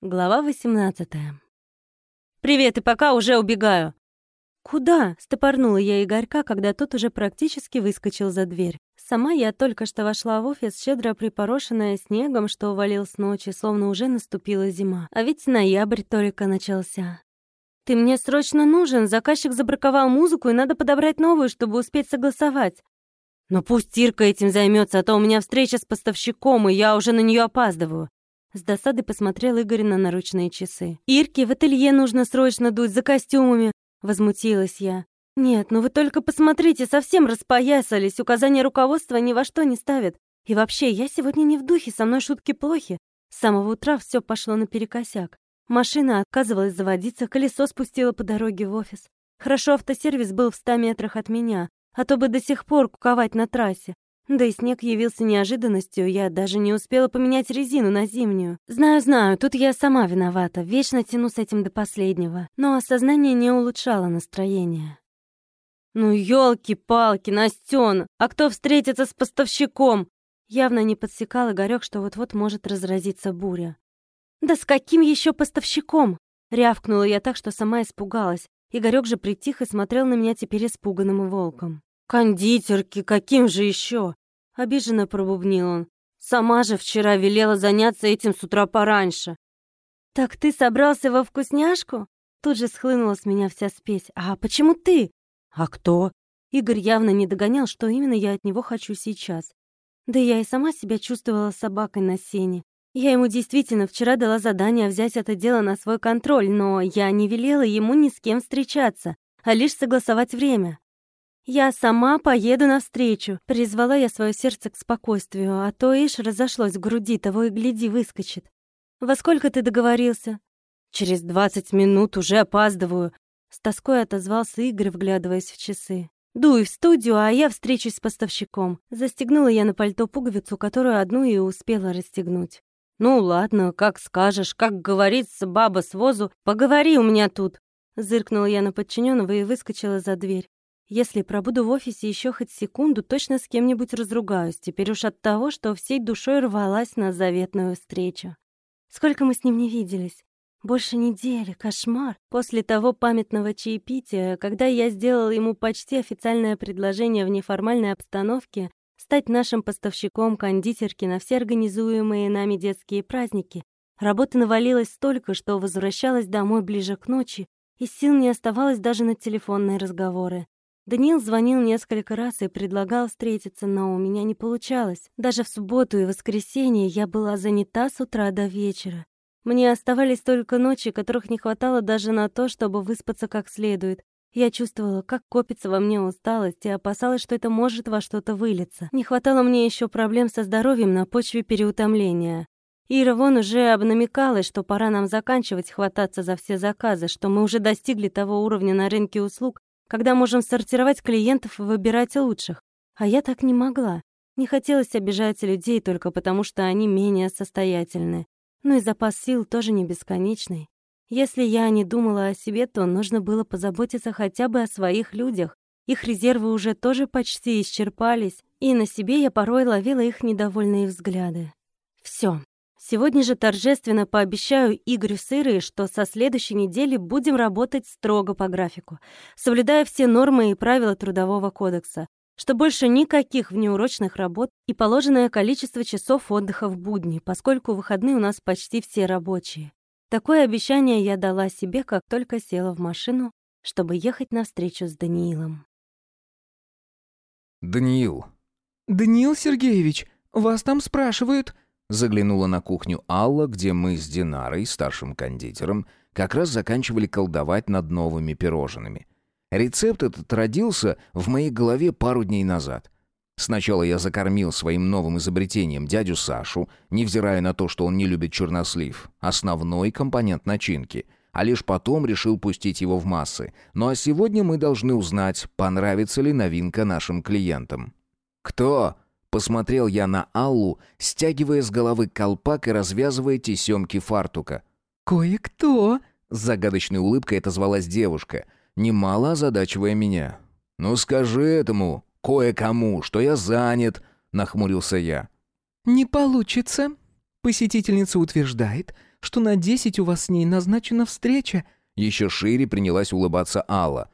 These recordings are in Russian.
Глава 18 «Привет, и пока уже убегаю!» «Куда?» — стопорнула я Игорька, когда тот уже практически выскочил за дверь. Сама я только что вошла в офис, щедро припорошенная снегом, что увалил с ночи, словно уже наступила зима. А ведь ноябрь только начался. «Ты мне срочно нужен, заказчик забраковал музыку, и надо подобрать новую, чтобы успеть согласовать». «Но пусть Ирка этим займется, а то у меня встреча с поставщиком, и я уже на нее опаздываю». С досадой посмотрел Игорь на наручные часы. «Ирке в ателье нужно срочно дуть за костюмами!» Возмутилась я. «Нет, ну вы только посмотрите, совсем распоясались, указания руководства ни во что не ставят. И вообще, я сегодня не в духе, со мной шутки плохи. С самого утра все пошло наперекосяк. Машина отказывалась заводиться, колесо спустило по дороге в офис. Хорошо автосервис был в ста метрах от меня, а то бы до сих пор куковать на трассе. Да и снег явился неожиданностью, я даже не успела поменять резину на зимнюю. Знаю, знаю, тут я сама виновата, вечно тяну с этим до последнего. Но осознание не улучшало настроение. «Ну, елки-палки, Настен, а кто встретится с поставщиком?» Явно не подсекал Игорёк, что вот-вот может разразиться буря. «Да с каким еще поставщиком?» Рявкнула я так, что сама испугалась. Игорёк же притих и смотрел на меня теперь испуганным волком. «Кондитерки, каким же еще? Обиженно пробубнил он. «Сама же вчера велела заняться этим с утра пораньше». «Так ты собрался во вкусняшку?» Тут же схлынула с меня вся спесь. «А почему ты?» «А кто?» Игорь явно не догонял, что именно я от него хочу сейчас. Да я и сама себя чувствовала собакой на сене. Я ему действительно вчера дала задание взять это дело на свой контроль, но я не велела ему ни с кем встречаться, а лишь согласовать время. «Я сама поеду навстречу», — призвала я свое сердце к спокойствию, а то ишь разошлось в груди, того и гляди, выскочит. «Во сколько ты договорился?» «Через двадцать минут уже опаздываю», — с тоской отозвался Игорь, вглядываясь в часы. «Дуй в студию, а я встречусь с поставщиком». Застегнула я на пальто пуговицу, которую одну и успела расстегнуть. «Ну ладно, как скажешь, как говорится, баба с возу, поговори у меня тут». Зыркнула я на подчиненного и выскочила за дверь. Если пробуду в офисе еще хоть секунду, точно с кем-нибудь разругаюсь, теперь уж от того, что всей душой рвалась на заветную встречу. Сколько мы с ним не виделись? Больше недели, кошмар. После того памятного чаепития, когда я сделала ему почти официальное предложение в неформальной обстановке стать нашим поставщиком кондитерки на все организуемые нами детские праздники, работы навалилось столько, что возвращалась домой ближе к ночи, и сил не оставалось даже на телефонные разговоры. Даниил звонил несколько раз и предлагал встретиться, но у меня не получалось. Даже в субботу и воскресенье я была занята с утра до вечера. Мне оставались только ночи, которых не хватало даже на то, чтобы выспаться как следует. Я чувствовала, как копится во мне усталость, и опасалась, что это может во что-то вылиться. Не хватало мне еще проблем со здоровьем на почве переутомления. Ира вон уже обнамекалась, что пора нам заканчивать хвататься за все заказы, что мы уже достигли того уровня на рынке услуг, когда можем сортировать клиентов и выбирать лучших. А я так не могла. Не хотелось обижать людей только потому, что они менее состоятельны. Ну и запас сил тоже не бесконечный. Если я не думала о себе, то нужно было позаботиться хотя бы о своих людях. Их резервы уже тоже почти исчерпались, и на себе я порой ловила их недовольные взгляды. Все, Сегодня же торжественно пообещаю Игорю Сыры, что со следующей недели будем работать строго по графику, соблюдая все нормы и правила Трудового кодекса, что больше никаких внеурочных работ и положенное количество часов отдыха в будни, поскольку выходные у нас почти все рабочие. Такое обещание я дала себе, как только села в машину, чтобы ехать на встречу с Даниилом. Даниил. «Даниил Сергеевич, вас там спрашивают», Заглянула на кухню Алла, где мы с Динарой, старшим кондитером, как раз заканчивали колдовать над новыми пирожными. Рецепт этот родился в моей голове пару дней назад. Сначала я закормил своим новым изобретением дядю Сашу, невзирая на то, что он не любит чернослив, основной компонент начинки, а лишь потом решил пустить его в массы. Ну а сегодня мы должны узнать, понравится ли новинка нашим клиентам. «Кто?» Посмотрел я на Аллу, стягивая с головы колпак и развязывая тесемки фартука. «Кое-кто!» — с загадочной улыбкой отозвалась девушка, немало озадачивая меня. «Ну скажи этому, кое-кому, что я занят!» — нахмурился я. «Не получится!» Посетительница утверждает, что на десять у вас с ней назначена встреча». Еще шире принялась улыбаться Алла.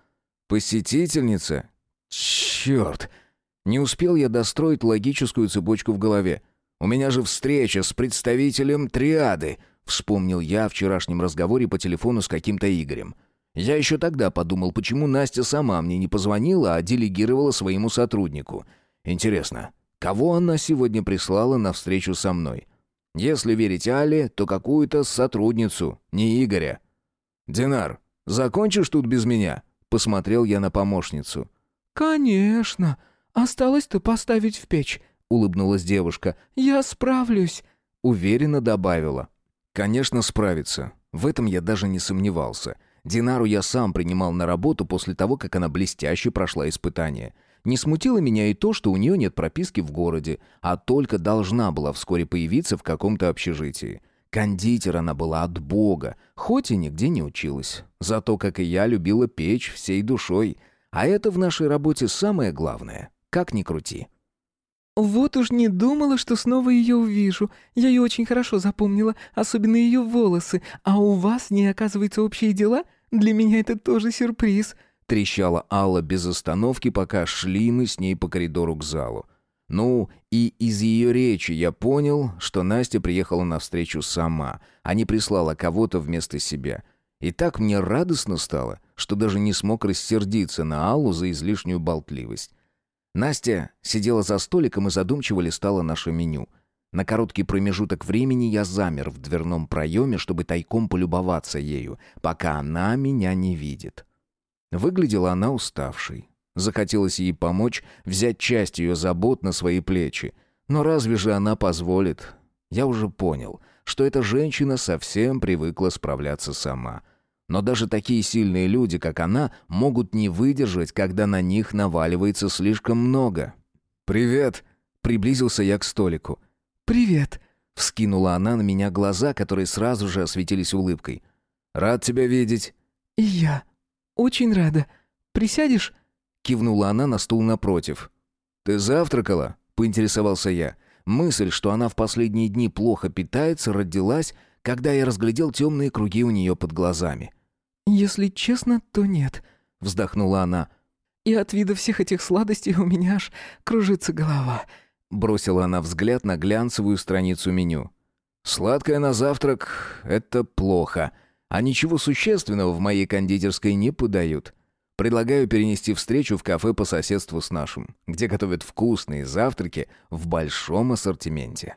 «Посетительница? Черт!» Не успел я достроить логическую цепочку в голове. «У меня же встреча с представителем триады», — вспомнил я о вчерашнем разговоре по телефону с каким-то Игорем. Я еще тогда подумал, почему Настя сама мне не позвонила, а делегировала своему сотруднику. Интересно, кого она сегодня прислала на встречу со мной? Если верить Але, то какую-то сотрудницу, не Игоря. «Динар, закончишь тут без меня?» — посмотрел я на помощницу. «Конечно. Осталось-то поставить в печь», — улыбнулась девушка. «Я справлюсь», — уверенно добавила. «Конечно, справится. В этом я даже не сомневался. Динару я сам принимал на работу после того, как она блестяще прошла испытание. Не смутило меня и то, что у нее нет прописки в городе, а только должна была вскоре появиться в каком-то общежитии. Кондитер она была от бога, хоть и нигде не училась. Зато, как и я, любила печь всей душой. А это в нашей работе самое главное. Как ни крути. «Вот уж не думала, что снова ее увижу. Я ее очень хорошо запомнила, особенно ее волосы. А у вас не оказывается общие дела? Для меня это тоже сюрприз», — трещала Алла без остановки, пока шли мы с ней по коридору к залу. Ну, и из ее речи я понял, что Настя приехала навстречу сама, а не прислала кого-то вместо себя. И так мне радостно стало, что даже не смог рассердиться на Аллу за излишнюю болтливость. Настя сидела за столиком и задумчиво листала наше меню. На короткий промежуток времени я замер в дверном проеме, чтобы тайком полюбоваться ею, пока она меня не видит. Выглядела она уставшей. Захотелось ей помочь, взять часть ее забот на свои плечи. Но разве же она позволит? Я уже понял, что эта женщина совсем привыкла справляться сама — но даже такие сильные люди, как она, могут не выдержать, когда на них наваливается слишком много. «Привет!» — приблизился я к столику. «Привет!» — вскинула она на меня глаза, которые сразу же осветились улыбкой. «Рад тебя видеть!» «И я. Очень рада. Присядешь?» — кивнула она на стул напротив. «Ты завтракала?» — поинтересовался я. Мысль, что она в последние дни плохо питается, родилась, когда я разглядел темные круги у нее под глазами. «Если честно, то нет», — вздохнула она. «И от вида всех этих сладостей у меня аж кружится голова», — бросила она взгляд на глянцевую страницу меню. «Сладкое на завтрак — это плохо, а ничего существенного в моей кондитерской не подают. Предлагаю перенести встречу в кафе по соседству с нашим, где готовят вкусные завтраки в большом ассортименте».